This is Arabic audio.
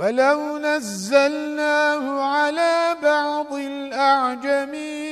ولو نزلناه على بعض الأعجمين